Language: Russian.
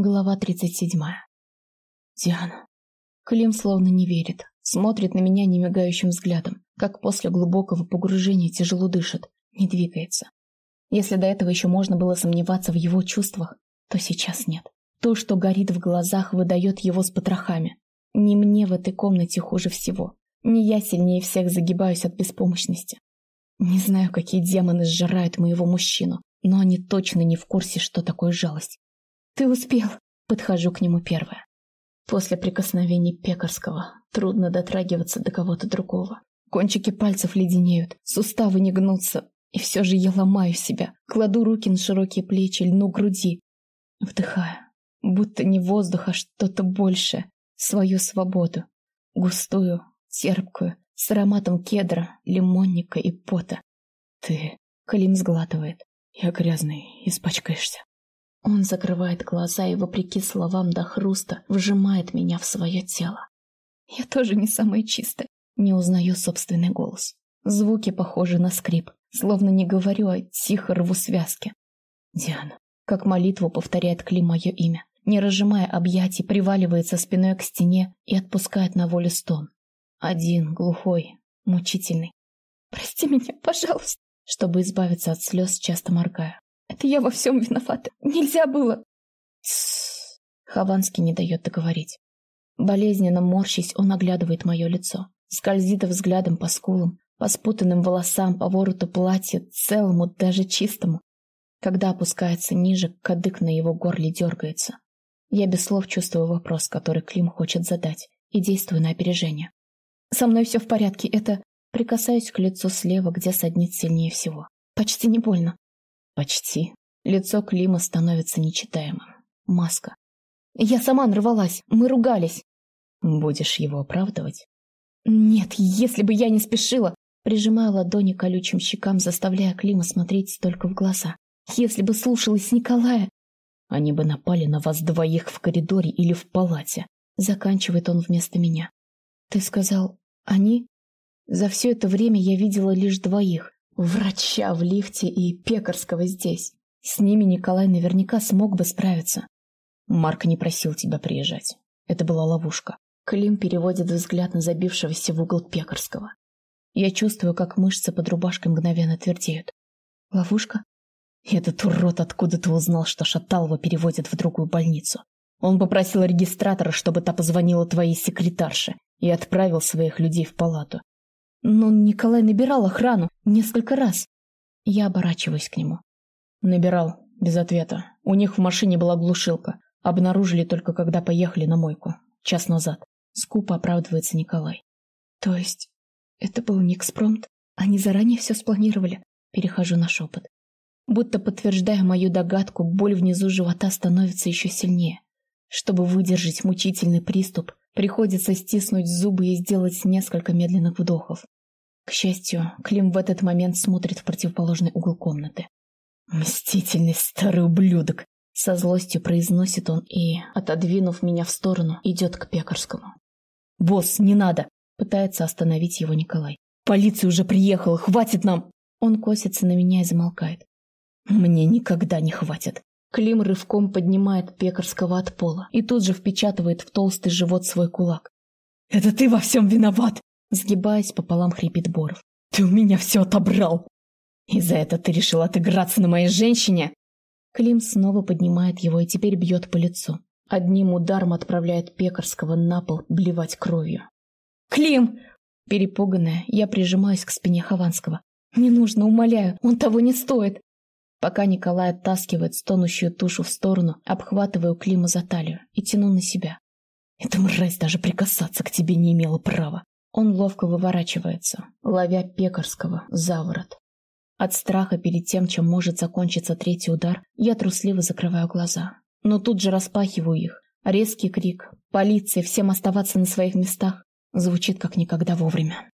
Глава 37. Диана. Клим словно не верит. Смотрит на меня немигающим взглядом, как после глубокого погружения тяжело дышит, не двигается. Если до этого еще можно было сомневаться в его чувствах, то сейчас нет. То, что горит в глазах, выдает его с потрохами. Не мне в этой комнате хуже всего. Не я сильнее всех загибаюсь от беспомощности. Не знаю, какие демоны сжирают моего мужчину, но они точно не в курсе, что такое жалость. «Ты успел!» Подхожу к нему первая. После прикосновений пекарского трудно дотрагиваться до кого-то другого. Кончики пальцев леденеют, суставы не гнутся, и все же я ломаю себя, кладу руки на широкие плечи, льну груди. Вдыхаю, будто не воздух, а что-то большее, свою свободу. Густую, терпкую, с ароматом кедра, лимонника и пота. Ты, Калим сглатывает. Я грязный, испачкаешься. Он закрывает глаза и, вопреки словам до хруста, вжимает меня в свое тело. Я тоже не самая чистая. Не узнаю собственный голос. Звуки похожи на скрип. Словно не говорю, а тихо рву связки. Диана. Как молитву повторяет Кли мое имя. Не разжимая объятий, приваливается спиной к стене и отпускает на волю стон. Один, глухой, мучительный. «Прости меня, пожалуйста!» Чтобы избавиться от слез, часто моргаю. Это я во всем виновата. Нельзя было. Тссс. Хованский не дает договорить. Болезненно морщись, он оглядывает мое лицо. Скользит взглядом по скулам, по спутанным волосам, по вороту платья, целому, даже чистому. Когда опускается ниже, кадык на его горле дергается. Я без слов чувствую вопрос, который Клим хочет задать, и действую на опережение. «Со мной все в порядке, это...» Прикасаюсь к лицу слева, где саднит сильнее всего. Почти не больно. Почти. Лицо Клима становится нечитаемым. Маска. Я сама нарвалась. Мы ругались. Будешь его оправдывать? Нет, если бы я не спешила. Прижимая ладони колючим щекам, заставляя Клима смотреть только в глаза. Если бы слушалась Николая... Они бы напали на вас двоих в коридоре или в палате. Заканчивает он вместо меня. Ты сказал «они»? За все это время я видела лишь двоих. Врача в лифте и пекарского здесь. С ними Николай наверняка смог бы справиться. Марк не просил тебя приезжать. Это была ловушка. Клим переводит взгляд на забившегося в угол пекарского. Я чувствую, как мышцы под рубашкой мгновенно твердеют. Ловушка? Этот урод откуда-то узнал, что Шаталова переводят в другую больницу. Он попросил регистратора, чтобы та позвонила твоей секретарше и отправил своих людей в палату. Но Николай набирал охрану несколько раз. Я оборачиваюсь к нему. Набирал, без ответа. У них в машине была глушилка. Обнаружили только когда поехали на мойку. Час назад. Скупо оправдывается Николай. То есть это был не экспромт? Они заранее все спланировали? Перехожу на шепот. Будто подтверждая мою догадку, боль внизу живота становится еще сильнее. Чтобы выдержать мучительный приступ, Приходится стиснуть зубы и сделать несколько медленных вдохов. К счастью, Клим в этот момент смотрит в противоположный угол комнаты. «Мстительный старый ублюдок!» Со злостью произносит он и, отодвинув меня в сторону, идет к пекарскому. «Босс, не надо!» Пытается остановить его Николай. «Полиция уже приехала, хватит нам!» Он косится на меня и замолкает. «Мне никогда не хватит. Клим рывком поднимает пекарского от пола и тут же впечатывает в толстый живот свой кулак. «Это ты во всем виноват!» Сгибаясь пополам, хрипит Боров. «Ты у меня все отобрал! И за это ты решил отыграться на моей женщине!» Клим снова поднимает его и теперь бьет по лицу. Одним ударом отправляет Пекарского на пол блевать кровью. «Клим!» Перепуганная, я прижимаюсь к спине Хованского. «Не нужно, умоляю, он того не стоит!» Пока Николай оттаскивает стонущую тушу в сторону, обхватываю Клима за талию и тяну на себя. Эта мразь даже прикасаться к тебе не имела права. Он ловко выворачивается, ловя пекарского за ворот. От страха перед тем, чем может закончиться третий удар, я трусливо закрываю глаза. Но тут же распахиваю их. Резкий крик «Полиция! Всем оставаться на своих местах!» звучит как никогда вовремя.